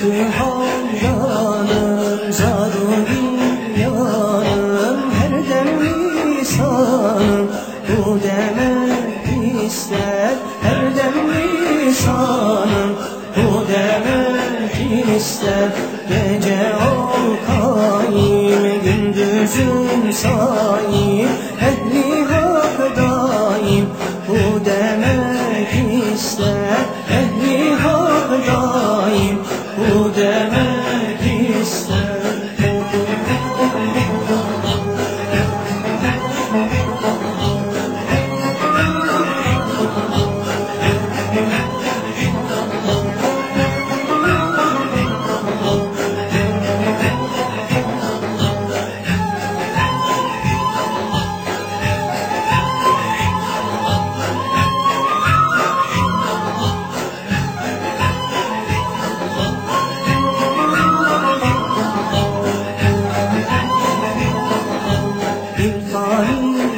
Külhandanım, zadu dünyanım Her dem lisanım, bu demek ister Her dem lisanım, bu demek ister Gece ol kaim, gündüzüm sayim Ehli hak daim, bu demek ister Ehli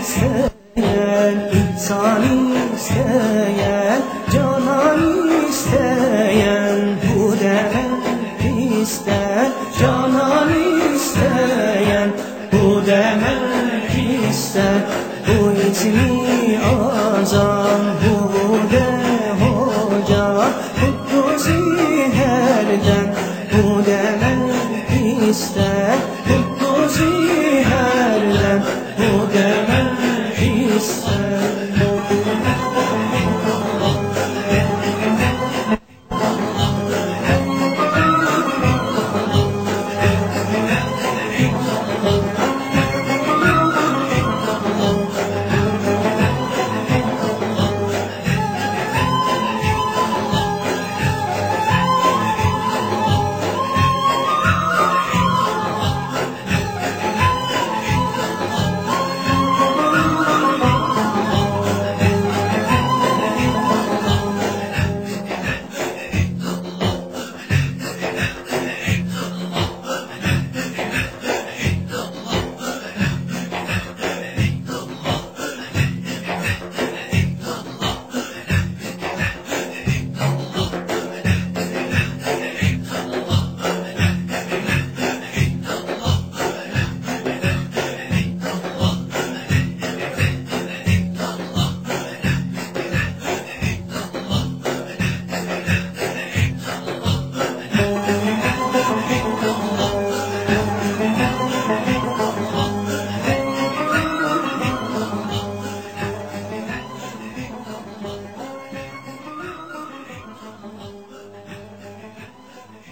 isteyen insan isteyen canan isteyen bu demek ister isteyen bu demek bu içimi